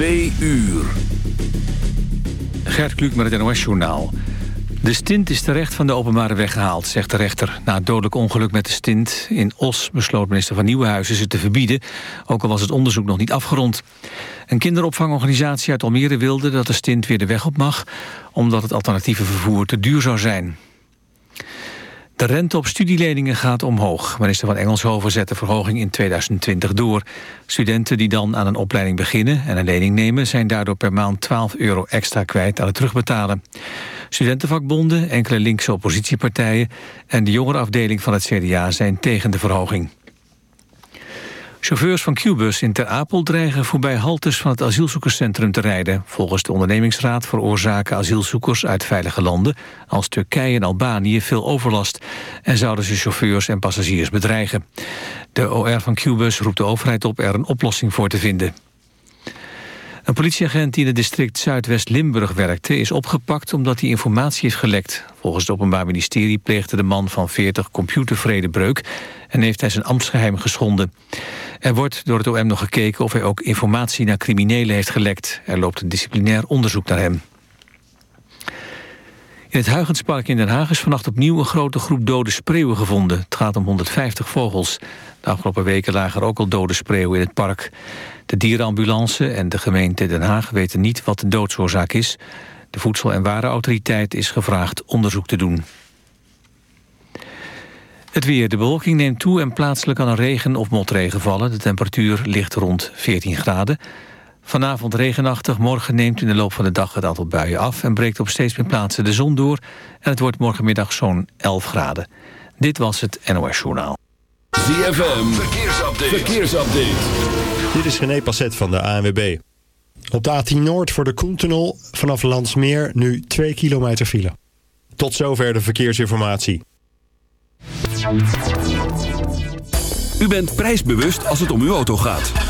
Twee uur. Gert Kluk met het NOS-journaal. De stint is terecht van de openbare weg gehaald, zegt de rechter. Na het dodelijk ongeluk met de stint in Os besloot minister van Nieuwenhuizen ze te verbieden, ook al was het onderzoek nog niet afgerond. Een kinderopvangorganisatie uit Almere wilde dat de stint weer de weg op mag, omdat het alternatieve vervoer te duur zou zijn. De rente op studieleningen gaat omhoog. Minister van Engelshoven zet de verhoging in 2020 door. Studenten die dan aan een opleiding beginnen en een lening nemen... zijn daardoor per maand 12 euro extra kwijt aan het terugbetalen. Studentenvakbonden, enkele linkse oppositiepartijen... en de jongerenafdeling van het CDA zijn tegen de verhoging. Chauffeurs van Qbus in Ter Apel dreigen voorbij haltes van het asielzoekerscentrum te rijden. Volgens de ondernemingsraad veroorzaken asielzoekers uit veilige landen als Turkije en Albanië veel overlast en zouden ze chauffeurs en passagiers bedreigen. De OR van Qbus roept de overheid op er een oplossing voor te vinden. Een politieagent die in het district Zuidwest-Limburg werkte... is opgepakt omdat hij informatie heeft gelekt. Volgens het Openbaar Ministerie pleegde de man van 40 computervredebreuk... en heeft hij zijn ambtsgeheim geschonden. Er wordt door het OM nog gekeken of hij ook informatie naar criminelen heeft gelekt. Er loopt een disciplinair onderzoek naar hem. In het Huigenspark in Den Haag is vannacht opnieuw een grote groep dode spreeuwen gevonden. Het gaat om 150 vogels. De afgelopen weken lagen er ook al dode spreeuwen in het park. De dierenambulance en de gemeente Den Haag weten niet wat de doodsoorzaak is. De Voedsel- en Warenautoriteit is gevraagd onderzoek te doen. Het weer. De bewolking neemt toe en plaatselijk kan er regen of motregen vallen. De temperatuur ligt rond 14 graden. Vanavond regenachtig, morgen neemt in de loop van de dag het aantal buien af... en breekt op steeds meer plaatsen de zon door... en het wordt morgenmiddag zo'n 11 graden. Dit was het NOS Journaal. ZFM, verkeersupdate. verkeersupdate. Dit is René Passet van de ANWB. Op de A10 Noord voor de Koentunnel vanaf Landsmeer nu 2 kilometer file. Tot zover de verkeersinformatie. U bent prijsbewust als het om uw auto gaat.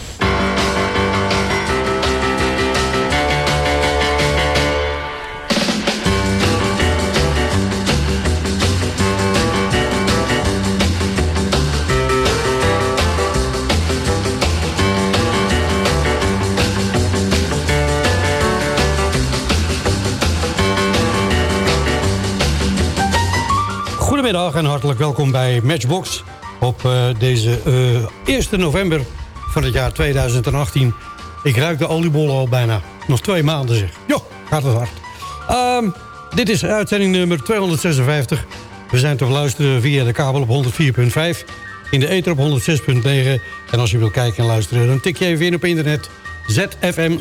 Goedemiddag en hartelijk welkom bij Matchbox op eh, deze eh 1 november van het jaar 2018. Ik ruik de oliebollen al bijna. Nog twee maanden zeg. Jo, gaat het hard. Ehm, dit is uitzending nummer 256. We zijn te luisteren via de kabel op 104.5. In de ether op 106.9. En als je wil kijken en luisteren, dan tik je even in op internet. ZFM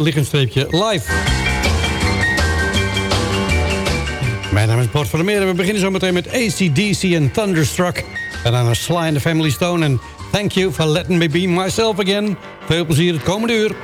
Mijn naam is Bart van der Meer en we beginnen zo meteen met ACDC en Thunderstruck. En dan een Sly and the Family Stone en Thank You for Letting Me Be Myself Again. Veel plezier het komende uur.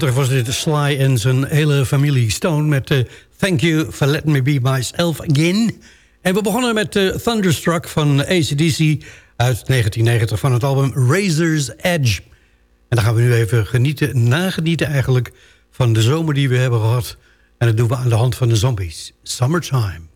1973 was dit Sly en zijn hele familie Stone... met uh, Thank You for Letting Me Be Myself Again. En we begonnen met uh, Thunderstruck van ACDC uit 1990... van het album Razor's Edge. En dan gaan we nu even genieten, nagenieten eigenlijk... van de zomer die we hebben gehad. En dat doen we aan de hand van de zombies. Summertime.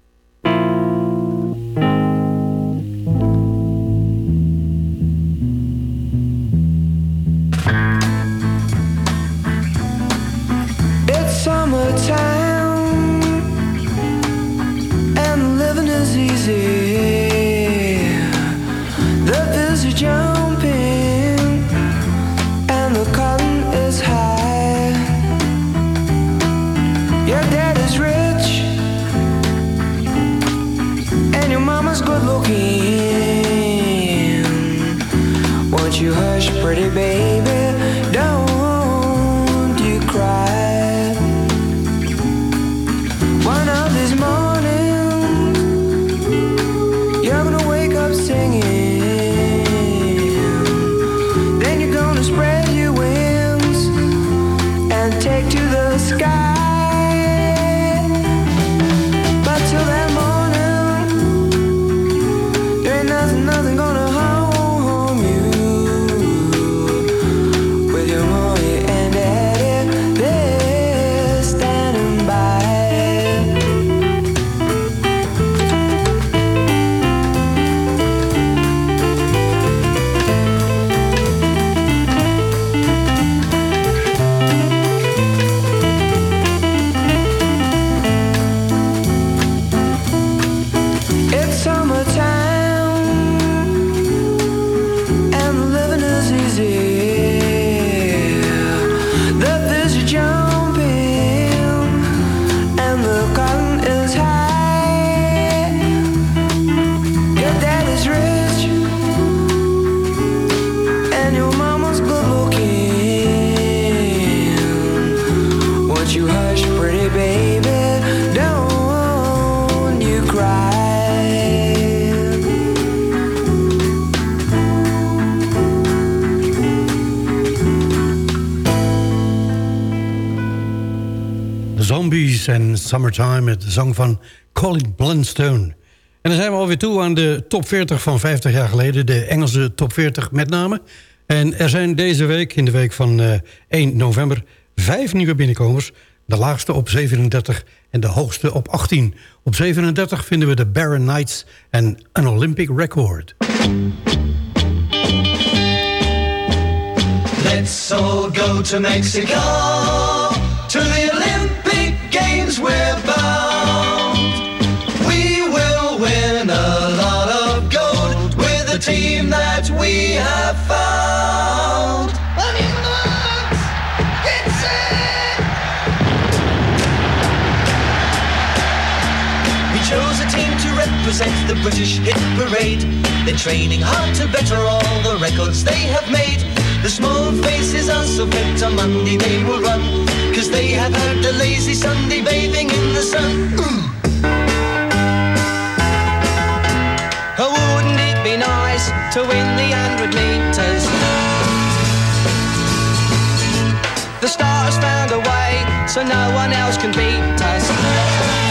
Summertime met zang van Colin Blunstone. En dan zijn we alweer toe aan de top 40 van 50 jaar geleden. De Engelse top 40 met name. En er zijn deze week, in de week van eh, 1 november... vijf nieuwe binnenkomers. De laagste op 37 en de hoogste op 18. Op 37 vinden we de Barren Knights en een Olympic Record. Let's all go to Mexico to represent the British hit parade. They're training hard to better all the records they have made. The small faces are so fit on Monday they will run. Cause they have had a lazy Sunday bathing in the sun. Mm. Oh, wouldn't it be nice to win the 100 metres? The stars found a way so no one else can beat us.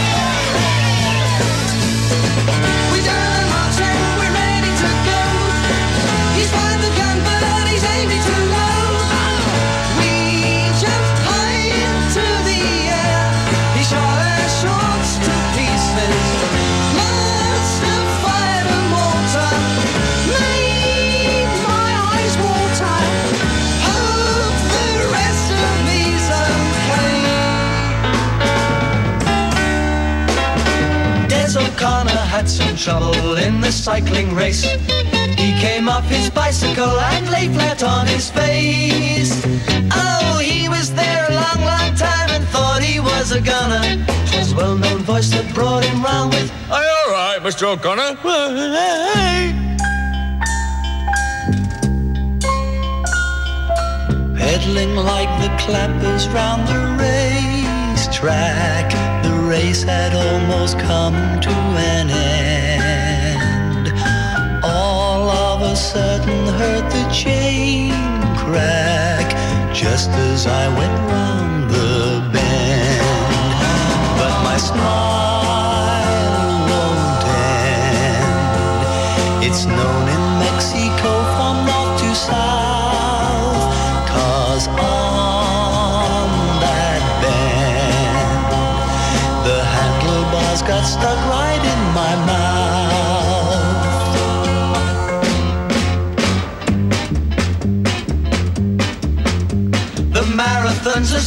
Had some trouble in the cycling race. He came off his bicycle and lay flat on his face. Oh, he was there a long, long time and thought he was a gunner. 'Twas well-known voice that brought him round with, Are you all right, Mr. O'Connor? Hey. Pedaling like the clappers round the racetrack, the race had almost come to an end. Sudden heard the chain crack. just as I went round the bend. But my smile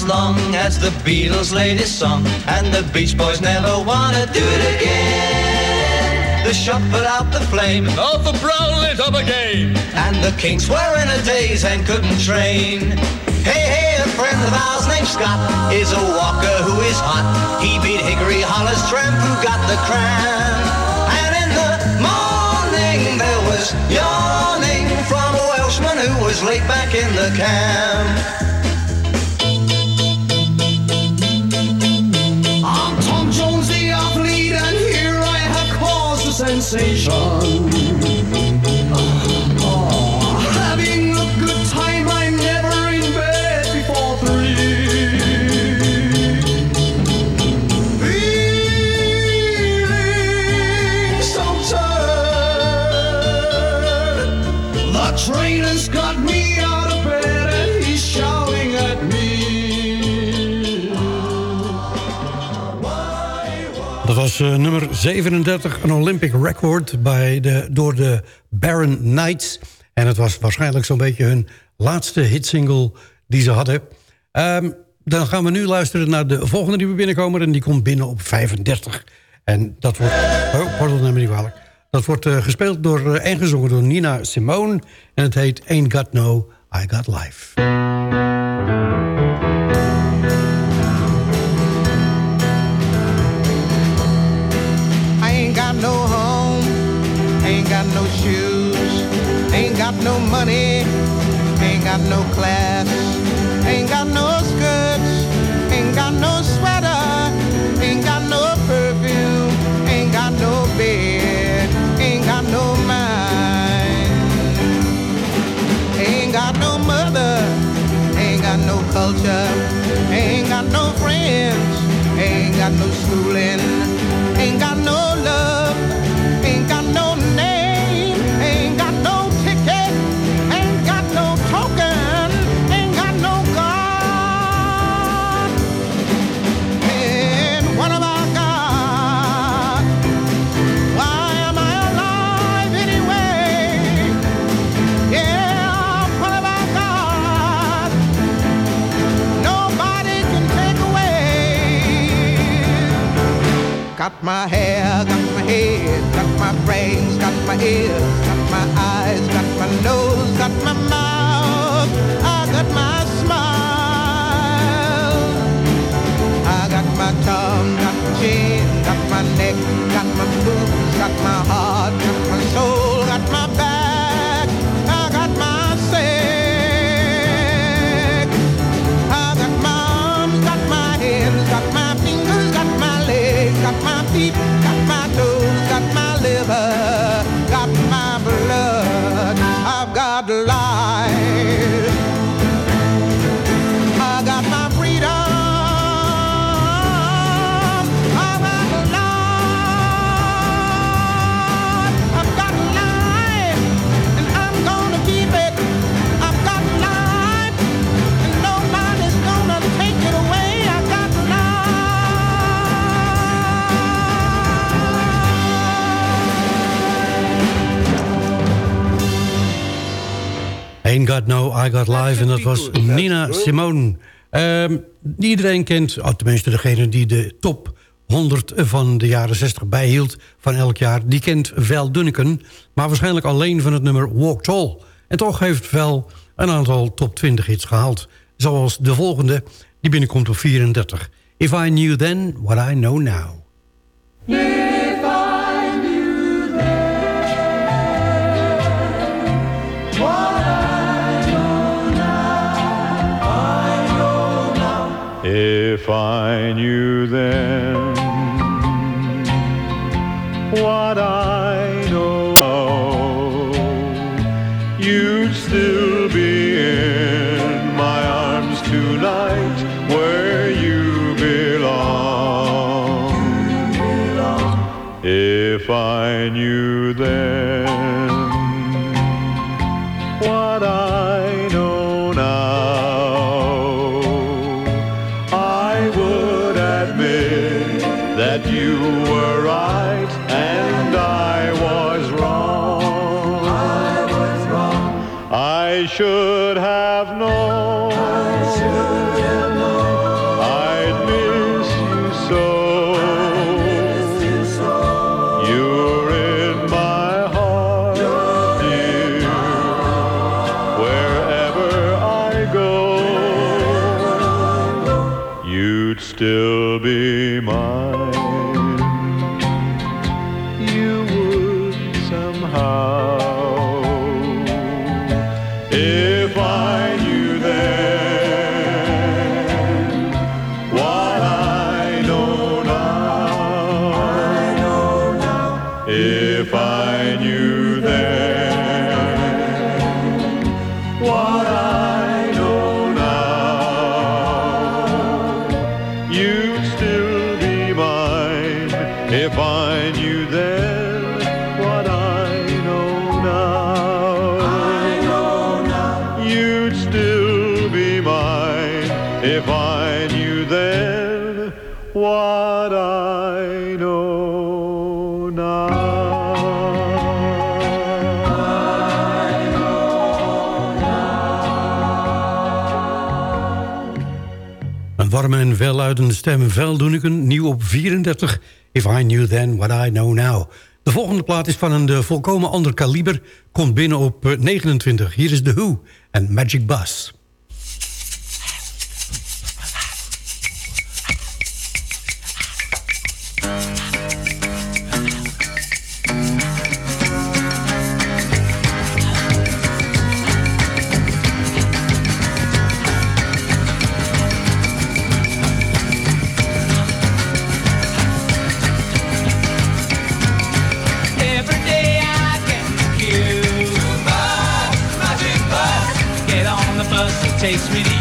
long as the Beatles' latest song, and the Beach Boys never wanna do it again. The shop put out the flame, Arthur Brown lit up again, and the Kinks were in a daze and couldn't train. Hey, hey, a friend of ours named Scott is a walker who is hot. He beat Hickory Hollis Tramp who got the cramp. And in the morning there was yawning from a Welshman who was late back in the camp. Sensation. Was eh, nummer 37, een Olympic record bij de, door de Baron Knights. En het was waarschijnlijk zo'n beetje hun laatste hitsingle die ze hadden. Ehm, dan gaan we nu luisteren naar de volgende die we binnenkomen. En die komt binnen op 35. En dat wordt... Oh, pardon, neem me niet kwalijk. Dat wordt eh, gespeeld door, eh, en gezongen door Nina Simone. En het heet Ain't Got No, I Got Life. Shoes, ain't got no money, ain't got no class, ain't got no skirts, ain't got no sweater, ain't got no perfume, ain't got no bed, ain't got no mind, ain't got no mother, ain't got no culture, ain't got no friends, ain't got no schooling, Got my hair, got my head, got my brains, got my ears, I Got Live. En dat was Nina Simone. Ehm, iedereen kent, oh, tenminste degene die de top 100 van de jaren 60 bijhield van elk jaar... die kent Vel Dunneken, maar waarschijnlijk alleen van het nummer Walk Tall. En toch heeft Vel een aantal top 20 hits gehaald. Zoals de volgende, die binnenkomt op 34. If I Knew Then, What I Know Now. If I knew then I should have known. geluidende stem Vel een nieuw op 34. If I Knew Then What I Know Now. De volgende plaat is van een eh, volkomen ander kaliber, komt binnen op eh, 29. Hier is The Who en Magic Bus. taste, sweetie.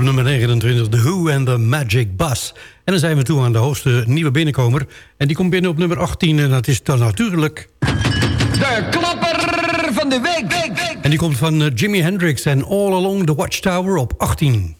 Op nummer 29, The Who and the Magic Bus. En dan zijn we toe aan de hoogste nieuwe binnenkomer. En die komt binnen op nummer 18 en dat is dan natuurlijk... De klapper van de week. week, week. En die komt van eh, Jimi Hendrix en All Along the Watchtower op 18.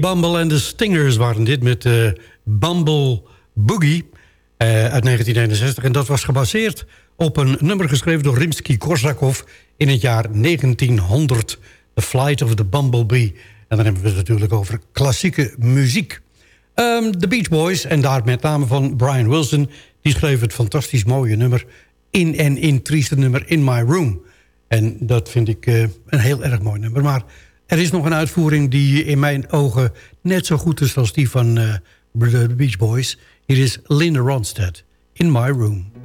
B-Bumble en de Stingers waren dit met eh, Bumble Boogie eh, uit 1961. En dat was gebaseerd op een nummer geschreven door Rimsky-Korsakov... in het jaar 1900, The Flight of the Bumblebee. En dan hebben we het natuurlijk over klassieke muziek. Ehm, de Beach Boys, en daar met name van Brian Wilson... die schreef het fantastisch mooie nummer... In en in trieste nummer In My Room. En dat vind ik eh, een heel erg mooi nummer. Maar er is nog een uitvoering die in mijn ogen net zo goed is... als die van eh, de Beach Boys. Hier is Linda Ronstadt, In My Room.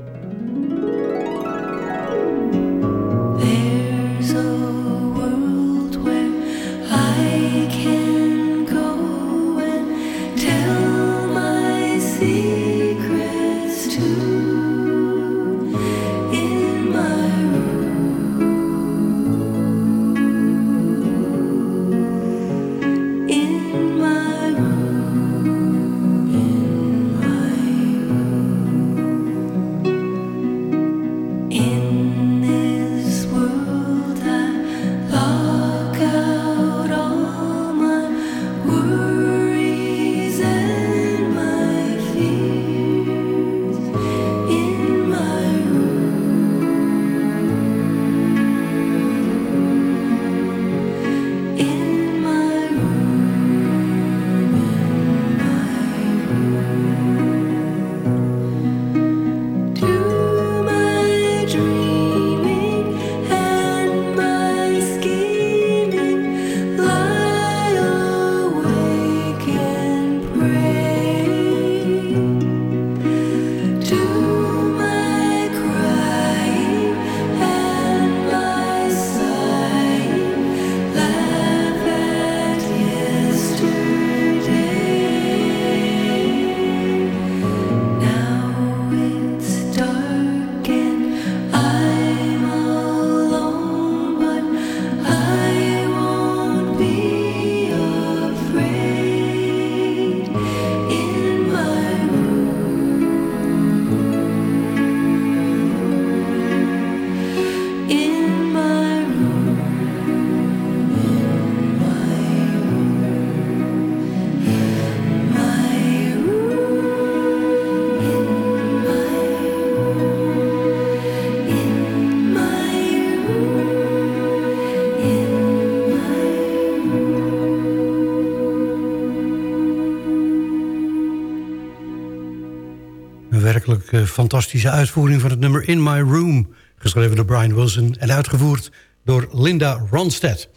Fantastische uitvoering van het nummer In My Room. Geschreven door Brian Wilson en uitgevoerd door Linda Ronstadt.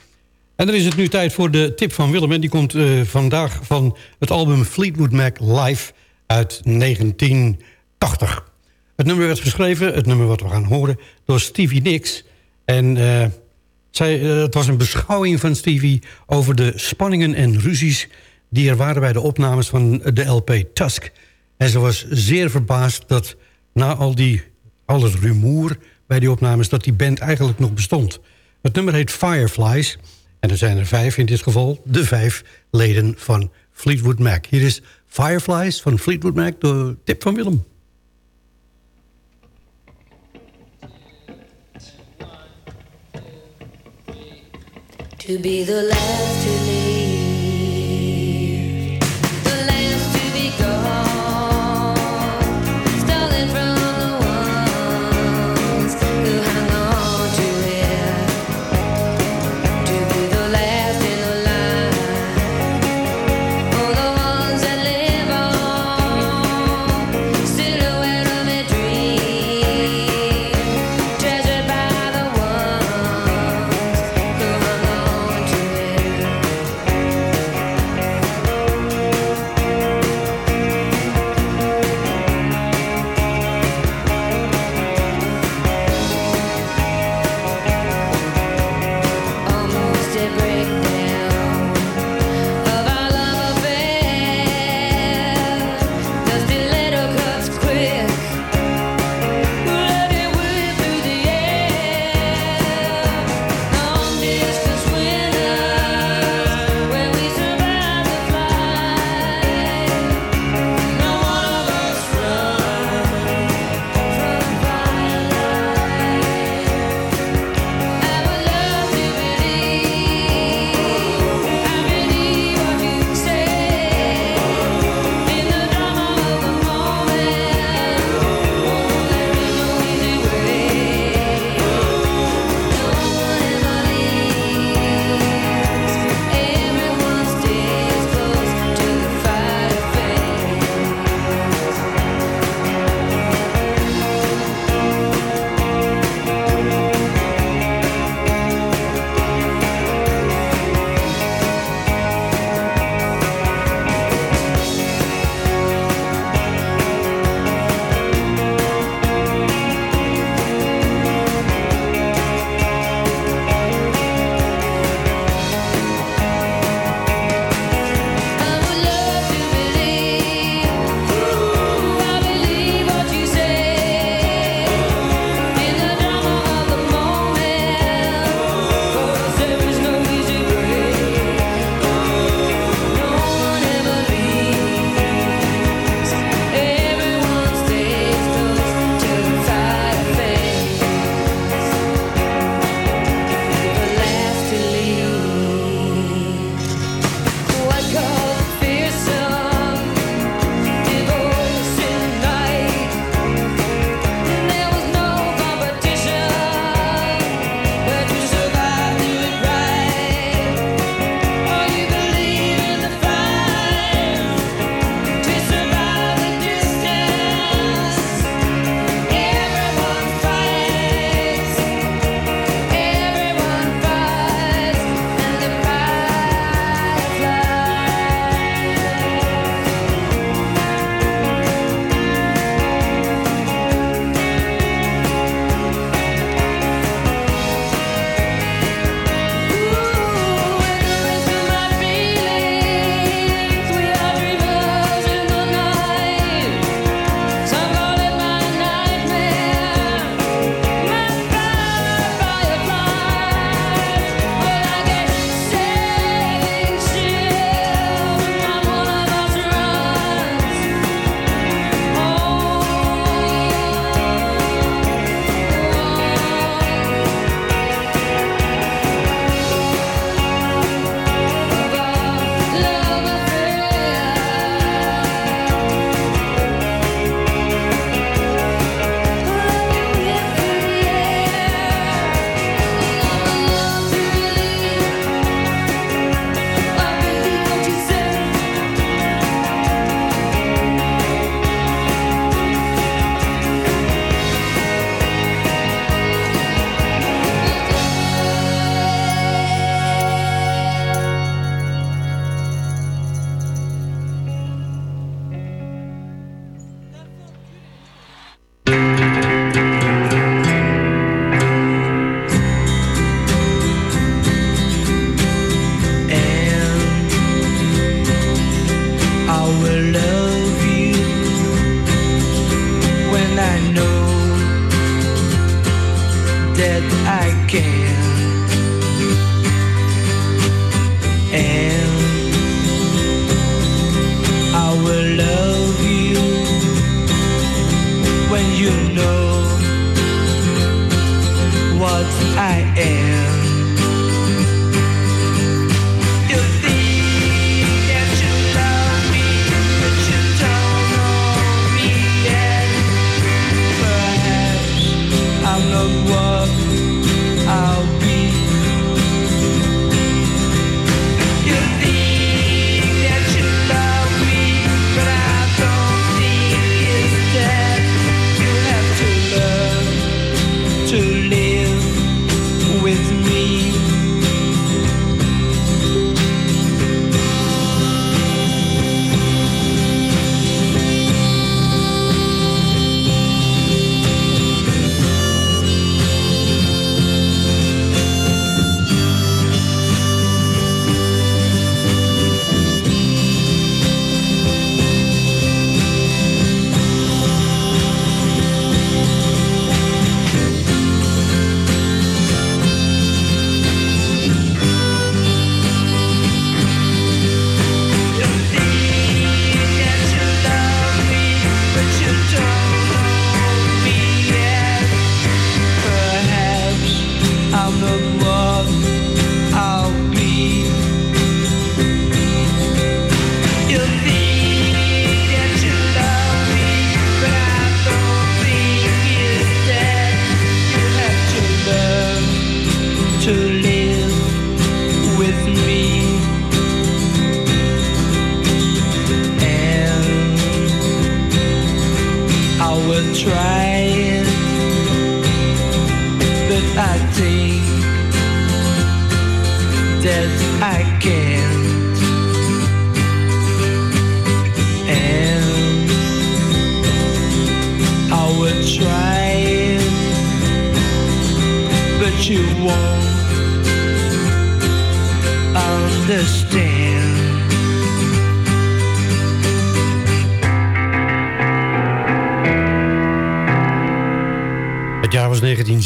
En dan is het nu tijd voor de tip van Willem. En die komt eh, vandaag van het album Fleetwood Mac Live uit 1980. Het nummer werd geschreven, het nummer wat we gaan horen, door Stevie Nicks. En eh, zij, eh, het was een beschouwing van Stevie over de spanningen en ruzies... die er waren bij de opnames van de LP Tusk. En ze was zeer verbaasd dat na al, die, al het rumoer bij die opnames... dat die band eigenlijk nog bestond. Het nummer heet Fireflies. En er zijn er vijf in dit geval. De vijf leden van Fleetwood Mac. Hier is Fireflies van Fleetwood Mac door Tip van Willem. To be the last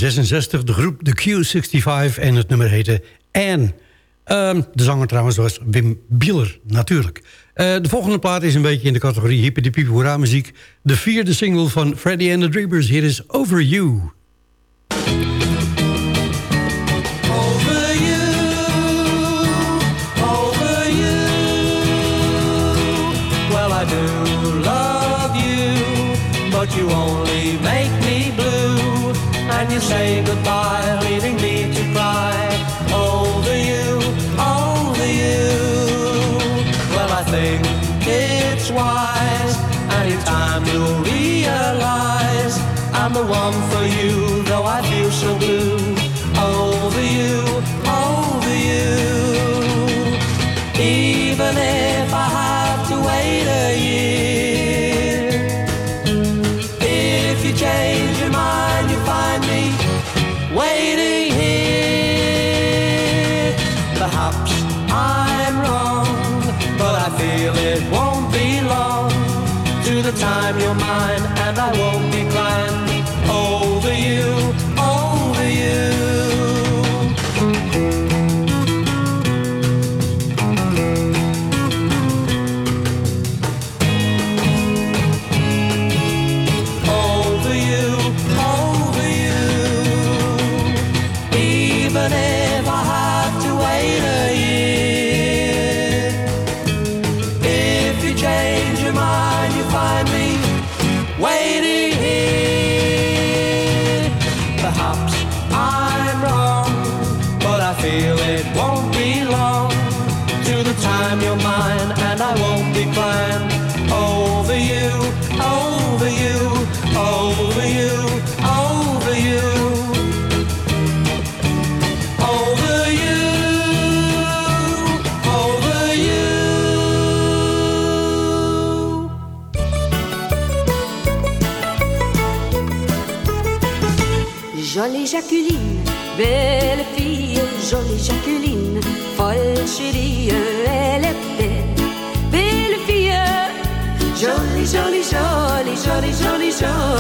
1966 de groep The Q65 en het nummer heette Anne. Ehm, de zanger trouwens was Wim Bieler, natuurlijk. Eh, de volgende plaat is een beetje in de categorie hippie de muziek. De vierde single van Freddy and the Dreamers. Hier is Over You.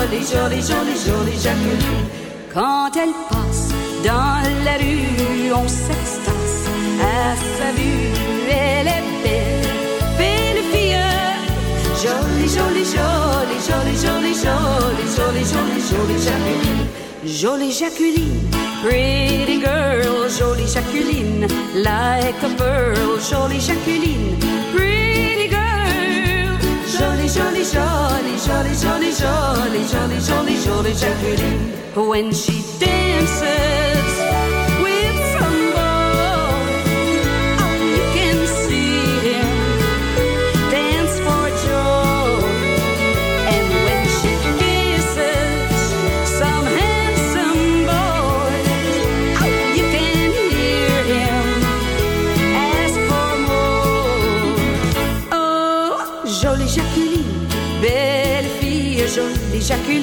jolie, jolie, jolie, jolie Jacqueline. Quand elle passe dans la rue, on s'extase à sa vue. Elle est belle, belle fille. Jolie, jolie, jolie, jolie, jolie, jolie, jolie, jolie, jolie Jacqueline. Jolie Jacqueline, pretty girl, jolie Jacqueline, like a pearl, jolie Jacqueline, pretty jolly, jolly, jolly, jolly, jolly, jolly, jolly, jolly jolly Jacqueline when she dances.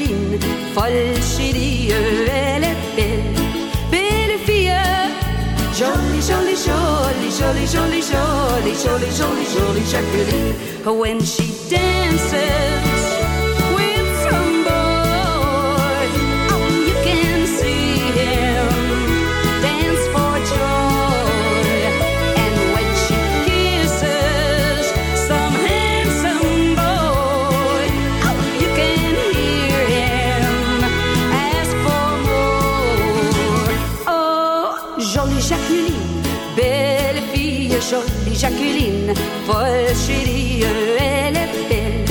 Jacqueline, folle chérie, elle est belle, belle fille. Jolie, jolie, jolie, jolie, jolie, jolie, jolie, jolie, jolie Jacqueline. When she dances Jacqueline, folle chérie, elle est belle,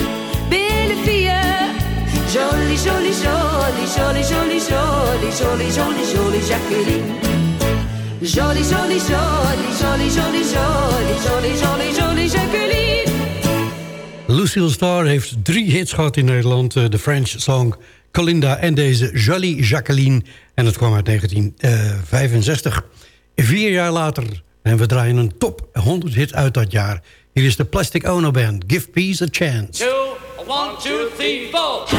belle fille. Jolie, jolie, jolie, jolie, jolie, jolie, jolie, jolie, jolie Jacqueline. Jolie, jolie, jolie, jolie, jolie, jolie, jolie, jolie, jolie Jacqueline. Lucille Starr heeft drie hits gehad in Nederland. eh, De French song Colinda en deze Jolie Jacqueline. En het kwam uit 1965. Vier jaar later. En we draaien een top 100 hit uit dat jaar. Hier is de Plastic Ono Band. Give Peace a Chance. Two, one, two, three, four.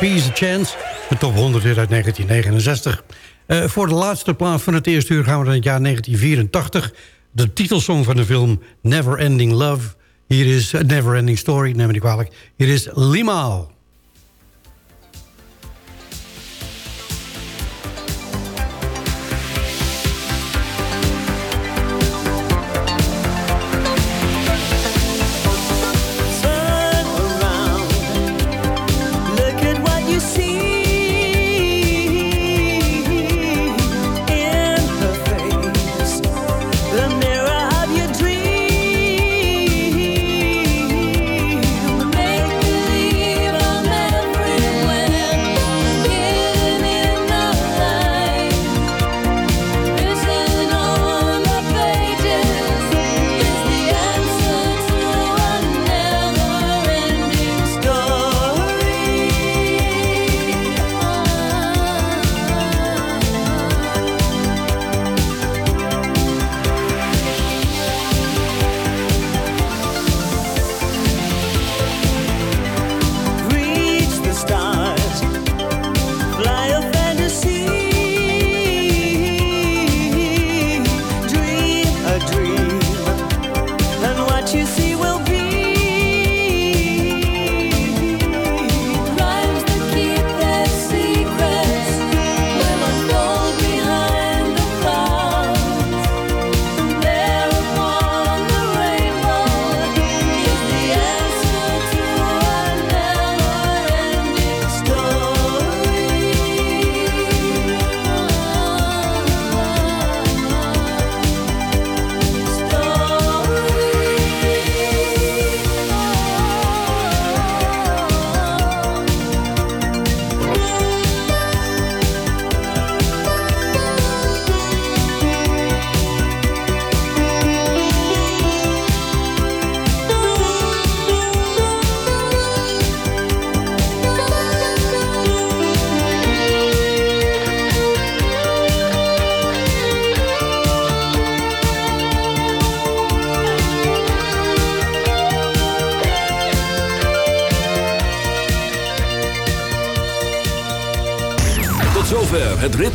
Peace a Chance. De top 100 weer uit 1969. Eh, voor de laatste plaat van het eerste uur gaan we naar het jaar 1984. De titelsong van de film Never Ending Love. Hier is eh, Never Ending Story, neem me niet kwalijk. Hier is Limaal.